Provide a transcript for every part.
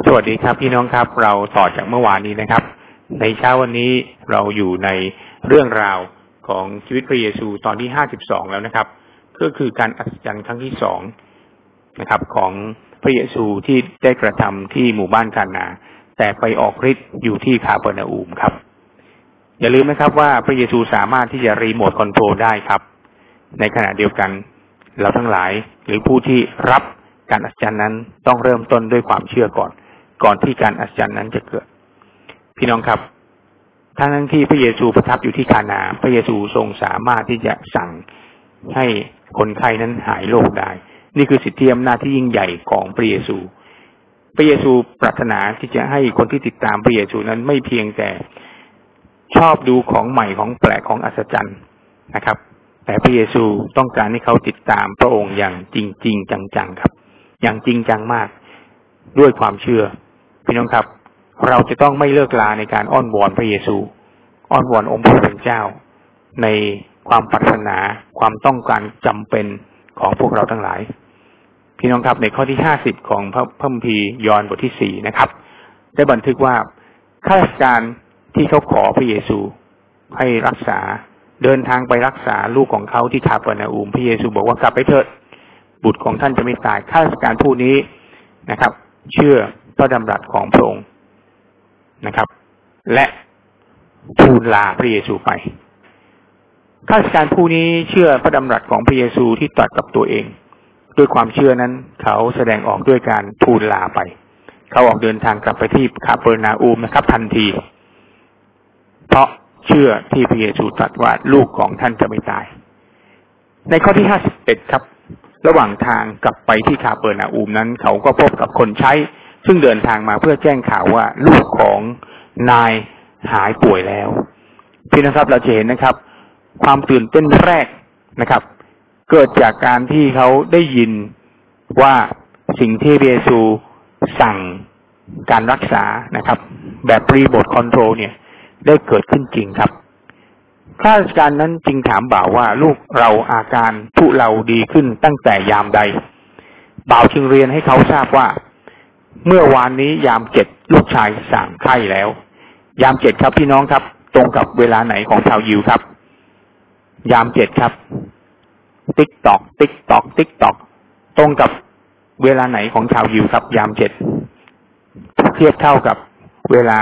สวัสดีครับพี่น้องครับ เราต่อจากเมื่อวานนี้นะครับ ในเช้าวันนี้เราอยู่ในเรื่องราวของชีวิตพระเยซูตอนที่ห้าสิบสองแล้วนะครับ ก็คือการอัศจรรย์ครั้งที่สองนะครับ ของพระเยซูที่ได้กระทำที่หมู่บ้านคานา แต่ไปออกฤทธิ์อยู่ที่คาเปอร์นาอูมครับ อย่าลืมนะครับว่าพระเยซูสามารถที่จะรีโมทคอนโทรลได้ครับ ในขณะเดียวกันเราทั้งหลายหรือผู้ที่รับการอัศจรรย์นั้นต้องเริ่มต้นด้วยความเชื่อก่อน ก่อนที่การอัศจรรย์นั้นจะเกิด พี่น้องครับทั้งนั้นที่พระเยซูประทับอยู่ที่คานา พระเยซูทรงสามารถที่จะสั่งให้คนไข้นั้นหายโรคได้ นี่คือสิทธิอำนาจที่ยิ่งใหญ่ของพระเยซู พระเยซูปรารถนาที่จะให้คนที่ติดตามพระเยซูนั้นไม่เพียงแต่ชอบดูของใหม่ของแปลกของอัศจรรย์นะครับ แต่พระเยซูต้องการให้เขาติดตามพระองค์อย่างจริงจริงจังๆครับ อย่างจริงจังมากด้วยความเชื่อ พี่น้องครับ เราจะต้องไม่เลิกลาในการอ้อนวอนพระเยซู อ้อนวอนองค์พระผู้เป็นเจ้า ในความปรารถนาความต้องการจำเป็นของพวกเราทั้งหลาย พี่น้องครับในข้อที่ห้าสิบของพระพัมพียอห์นบทที่สี่นะครับ ได้บันทึกว่าข้าราชการที่เขาขอพระเยซูให้รักษาเดินทางไปรักษาลูกของเขาที่คาปอร์นาอูมพระเยซูบอกว่ากลับไปเถิดบุตรของท่านจะไม่ตายข้าราชการผู้นี้นะครับ เชื่อ ระดำรัสของพระองค์นะครับ และทูลลาพระเยซูไปข้าราชการผู้นี้เชื่อพระดำรัสของพระเยซูที่ตรัสกับตัวเอง ด้วยความเชื่อนั้นเขาแสดงออกด้วยการทูลลาไป เขาออกเดินทางกลับไปที่คาเปอร์นาอูมนะครับ ทันที เพราะเชื่อที่พระเยซูตรัสว่าลูกของท่านจะไม่ตาย ในข้อที่ห้าสิบเอ็ดครับ ระหว่างทางกลับไปที่คาเปอร์นาอูมนั้น เขาก็พบกับคนใช้ ซึ่งเดินทางมาเพื่อแจ้งข่าวว่าลูกของนายหายป่วยแล้ว พี่นะครับเราจะเห็นนะครับ ความตื่นเต้นแรกนะครับ เกิดจากการที่เขาได้ยินว่าสิ่งที่เยซูสั่งการรักษานะครับ แบบรีโมทคอนโทรลเนี่ย ได้เกิดขึ้นจริงครับข้าราชการนั้นจึงถามบ่าวว่าลูกเราอาการทุเราดีขึ้นตั้งแต่ยามใด บ่าวจึงเรียนให้เขาทราบว่า เมื่อวานนี้ยามเจ็ดลูกชายสั่งไข้แล้ว ยามเจ็ดครับพี่น้องครับ ตรงกับเวลาไหนของชาวยิวครับ ยามเจ็ดครับ tick tock tick tock tick tock ตรงกับเวลาไหนของชาวยิวครับ ยามเจ็ดเทียบเท่ากับเวลา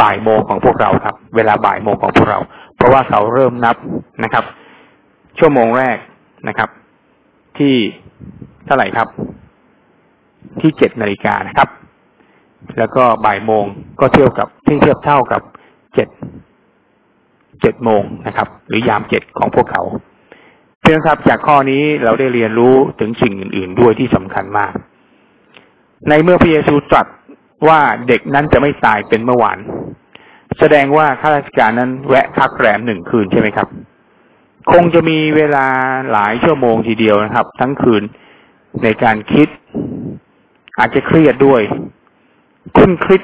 บ่ายโมงของพวกเราครับ เวลาบ่ายโมงของพวกเรา เพราะว่าเขาเริ่มนับนะครับ ชั่วโมงแรกนะครับ ที่เท่าไหร่ครับ ที่เจ็ดนาฬิกานะครับ แล้วก็บ่ายโมงก็เทียบกับที่เทียบเท่ากับเจ็ดเจ็ดโมงนะครับ หรือยามเจ็ดของพวกเขาเพื่อนครับจากข้อนี้เราได้เรียนรู้ถึงสิ่งอื่น ๆ ด้วยที่สำคัญมาก ในเมื่อพระเยซูตรัสว่าเด็กนั้นจะไม่ตายเป็นเมื่อวานแสดงว่าข้าราชการนั้นแวะพักแรมหนึ่งคืนใช่ไหมครับ คงจะมีเวลาหลายชั่วโมงทีเดียวนะครับ ทั้งคืนในการคิด อาจจะเครียดด้วย คุ้นคิด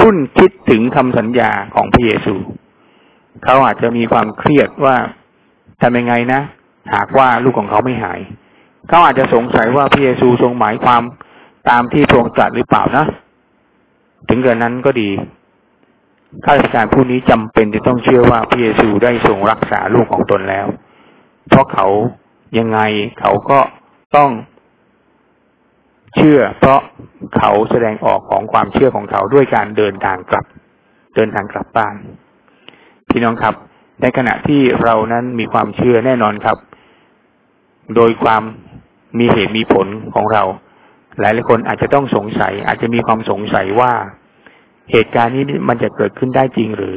คุ้นคิดถึงคำสัญญาของพระเยซู เขาอาจจะมีความเครียดว่าทำยังไงนะ หากว่าลูกของเขาไม่หาย เขาอาจจะสงสัยว่าพระเยซูทรงหมายความตามที่พระองค์ตรัสหรือเปล่านะ ถึงกระนั้นก็ดีข้าราชการผู้นี้จำเป็นจะต้องเชื่อว่าพระเยซูได้ทรงรักษาลูกของตนแล้ว เพราะเขายังไงเขาก็ต้อง เชื่อ เพราะเขาแสดงออกของความเชื่อของเขาด้วยการเดินทางกลับ เดินทางกลับบ้าน พี่น้องครับ ในขณะที่เรานั้นมีความเชื่อแน่นอนครับ โดยความมีเหตุมีผลของเรา หลายหลายคนอาจจะต้องสงสัย อาจจะมีความสงสัยว่าเหตุการณ์นี้มันจะเกิดขึ้นได้จริงหรือ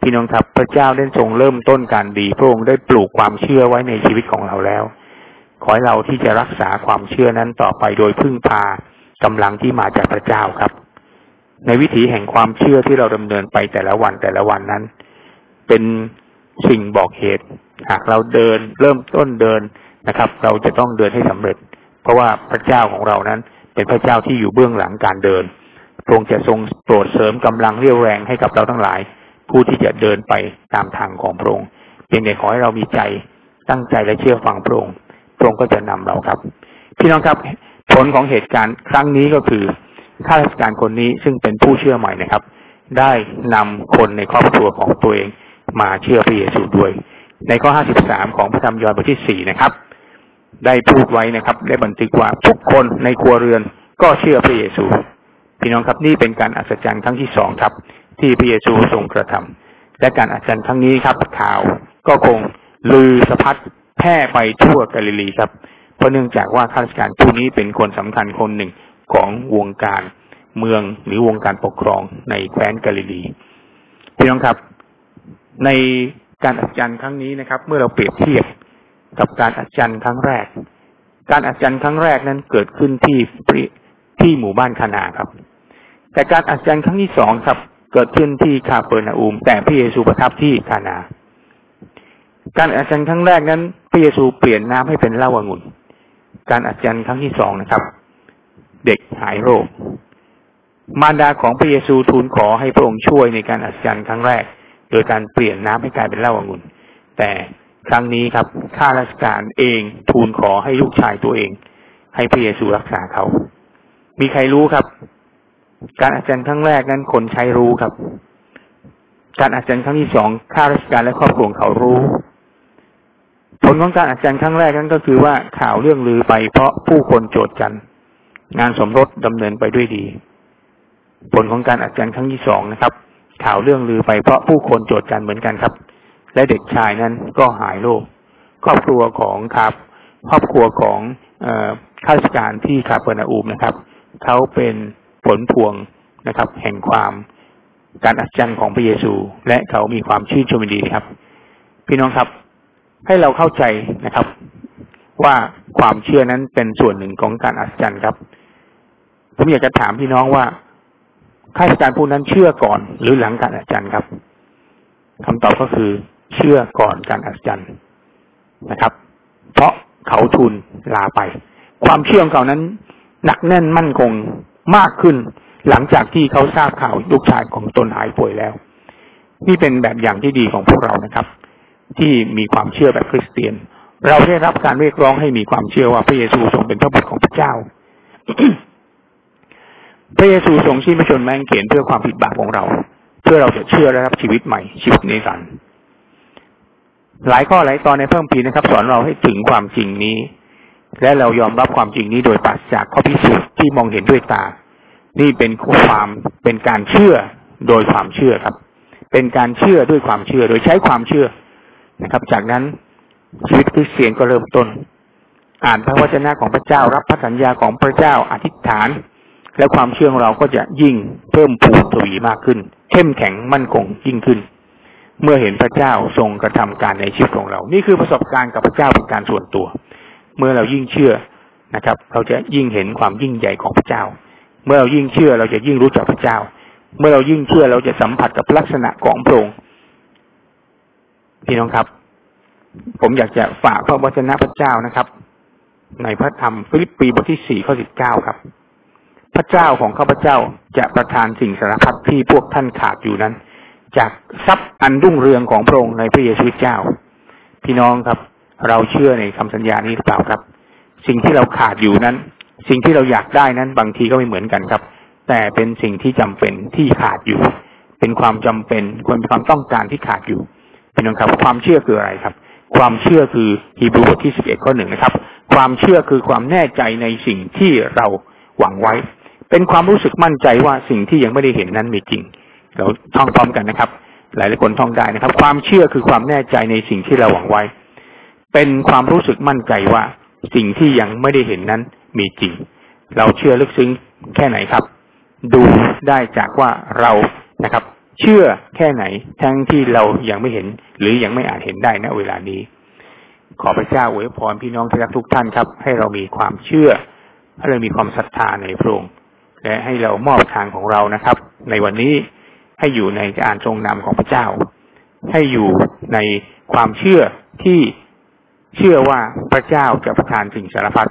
พี่น้องครับ พระเจ้าได้ทรงเริ่มต้นการดี พระองค์ได้ปลูกความเชื่อไว้ในชีวิตของเราแล้ว ขอให้เราที่จะรักษาความเชื่อนั้นต่อไปโดยพึ่งพากำลังที่มาจากพระเจ้าครับ ในวิถีแห่งความเชื่อที่เราดำเนินไปแต่ละวันแต่ละวันนั้น เป็นสิ่งบอกเหตุ หากเราเดินเริ่มต้นเดินนะครับ เราจะต้องเดินให้สำเร็จ เพราะว่าพระเจ้าของเรานั้น เป็นพระเจ้าที่อยู่เบื้องหลังการเดินพระองค์จะทรงโปรดเสริมกำลังเรี่ยวแรงให้กับเราทั้งหลาย ผู้ที่จะเดินไปตามทางของพระองค์เพียงแต่ขอให้เรามีใจตั้งใจและเชื่อฟังพระองค์ พระองค์ก็จะนำเราครับ พี่น้องครับ ผลของเหตุการณ์ครั้งนี้ก็คือข้าราชการคนนี้ซึ่งเป็นผู้เชื่อใหม่นะครับ ได้นำคนในครอบครัวของตัวเองมาเชื่อพระเยซูด้วย ในข้อ 53 ของพระธรรมยอห์นบทที่ 4 นะครับ ได้พูดไว้นะครับ ได้บันทึกว่าทุกคนในครัวเรือนก็เชื่อพระเยซู พี่น้องครับนี่เป็นการอัศจรรย์ครั้งที่สองครับ ที่พระเยซูทรงกระทำและการอัศจรรย์ครั้งนี้ครับข่าวก็คงลือสะพัด แพร่ไปทั่วกาลิลีครับ เพราะเนื่องจากว่าข้าราชการผู้นี้เป็นคนสำคัญคนหนึ่งของวงการเมืองหรือวงการปกครองในแคว้นกาลิลีพี่น้องครับ ในการอัศจรรย์ครั้งนี้นะครับ เมื่อเราเปรียบเทียบกับการอัศจรรย์ครั้งแรก การอัศจรรย์ครั้งแรกนั้นเกิดขึ้นที่ที่หมู่บ้านคานาครับ แต่การอัศจรรย์ครั้งที่สองครับ เกิดขึ้นที่คาเปอร์นาอูม แต่พระเยซูประทับที่คานา การอัศจรรย์ครั้งแรกนั้น พระเยซูเปลี่ยนน้ำให้เป็นเหล้าองุ่น การอัศจรรย์ครั้งที่สองนะครับ เด็กหายโรค มารดาของพระเยซูทูลขอให้พระองค์ช่วยในการอัศจรรย์ครั้งแรก โดยการเปลี่ยนน้ำให้กลายเป็นเหล้าองุ่น แต่ครั้งนี้ครับ ข้าราชการเองทูลขอให้ลูกชายตัวเอง ให้พระเยซูรักษาเขา มีใครรู้ครับ การอาจารย์ครั้งแรกนั้นคนใช้รู้ครับ การอาจารย์ครั้งที่สองข้าราชการและครอบครัวเขารู้ ผลของการอาจารย์ครั้งแรกนั้นก็คือว่าข่าวเรื่องลือไปเพราะผู้คนโจดจัน งานสมรสดำเนินไปด้วยดี ผลของการอาจารย์ครั้งที่สองนะครับ ข่าวเรื่องลือไปเพราะผู้คนโจดจันเหมือนกันครับ และเด็กชายนั้นก็หายโรคครอบครัวของครับ ครอบครัวของข้าราชการที่คาเปอร์นาอูมนะครับเขาเป็นผลพวงนะครับ แห่งความการอัศจรรย์ของพระเยซู และเขามีความชื่นชมดีครับ พี่น้องครับ ให้เราเข้าใจนะครับ ว่าความเชื่อนั้นเป็นส่วนหนึ่งของการอัศจรรย์ครับ ผมอยากจะถามพี่น้องว่าข้าราชการผู้นั้นเชื่อก่อน หรือหลังการอัศจรรย์ครับคำตอบก็คือเชื่อก่อนการอัศจรรย์นะครับ เพราะเขาทุนลาไป ความเชื่อของเขานั้น หนักแน่นมั่นคงมากขึ้น หลังจากที่เขาทราบข่าวลูกชายของตนหายป่วยแล้ว นี่เป็นแบบอย่างที่ดีของพวกเรานะครับ ที่มีความเชื่อแบบคริสเตียน เราได้รับการเรียกร้องให้มีความเชื่อว่าพระเยซูทรงเป็นพระบุตรของพระเจ้า พระเยซูทรงชี้พชนแมงเขียนเพื่อความผิดบาปของเรา เพื่อเราจะเชื่อและรับชีวิตใหม่ชีวิตนิรันดร์หลายข้อหลายตอนในเพิ่มพีนะครับ สอนเราให้ถึงความจริงนี้ และเรายอมรับความจริงนี้โดยปราศจากข้อพิสูจน์ที่มองเห็นด้วยตา นี่เป็นความเป็นการเชื่อโดยความเชื่อครับ เป็นการเชื่อด้วยความเชื่อ โดยใช้ความเชื่อ นะครับ จากนั้นชีวิตคริสเตียนก็เริ่มต้น อ่านพระวจนะของพระเจ้ารับพระสัญญาของพระเจ้าอธิษฐาน และความเชื่อของเราก็จะยิ่งเพิ่มพูนทวีมากขึ้น เข้มแข็งมั่นคงยิ่งขึ้น เมื่อเห็นพระเจ้าทรงกระทำการในชีวิตของเรา นี่คือประสบการณ์กับพระเจ้าเป็นการส่วนตัว เมื่อเรายิ่งเชื่อนะครับ เราจะยิ่งเห็นความยิ่งใหญ่ของพระเจ้า เมื่อเรายิ่งเชื่อเราจะยิ่งรู้จักพระเจ้า เมื่อเรายิ่งเชื่อเราจะสัมผัสกับลักษณะของพระองค์ พี่น้องครับ ผมอยากจะฝากพระวจนะพระเจ้านะครับ ในพระธรรมฟิลิปปีบทที่สี่ข้อสิบเก้าครับ พระเจ้าของข้าพเจ้าจะประทานสิ่งสารพัดที่พวกท่านขาดอยู่นั้น จากทรัพย์อันรุ่งเรืองของพระองค์ในพระเยซูเจ้า พี่น้องครับ เราเชื่อในคำสัญญานี้หรือเปล่าครับ สิ่งที่เราขาดอยู่นั้น สิ่งที่เราอยากได้นั้น บางทีก็ไม่เหมือนกันครับ แต่เป็นสิ่งที่จำเป็นที่ขาดอยู่ เป็นความจำเป็นควรเป็นความต้องการที่ขาดอยู่ เป็นองครับความเชื่อคืออะไรครับ ความเชื่อคือฮีบรูบทที่สิบเอ็ดข้อหนึ่งนะครับ ความเชื่อคือความแน่ใจในสิ่งที่เราหวังไว้ เป็นความรู้สึกมั่นใจว่าสิ่งที่ยังไม่ได้เห็นนั้นมีจริง เราท่องพร้อมกันนะครับ หลายหลายคนท่องได้นะครับ ความเชื่อคือความแน่ใจในสิ่งที่เราหวังไว้ เป็นความรู้สึกมั่นใจว่าสิ่งที่ยังไม่ได้เห็นนั้นมีจริง เราเชื่อลึกซึ้งแค่ไหนครับ ดูได้จากว่าเรานะครับ เชื่อแค่ไหน ทั้งที่เรายังไม่เห็น หรือยังไม่อาจเห็นได้ณเวลานี้ ขอพระเจ้าอวยพรพี่น้องที่รักทุกท่านครับ ให้เรามีความเชื่อ ให้เรามีความศรัทธาในพระองค์และให้เรามอบทางของเรานะครับ ในวันนี้ให้อยู่ในการทรงนำของพระเจ้า ให้อยู่ในความเชื่อที่เชื่อว่าพระเจ้าจะประทานสิ่งสารพัด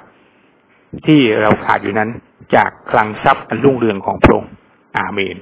ที่เราขาดอยู่นั้นจากคลังทรัพย์อันรุ่งเรืองของพระองค์อาเมน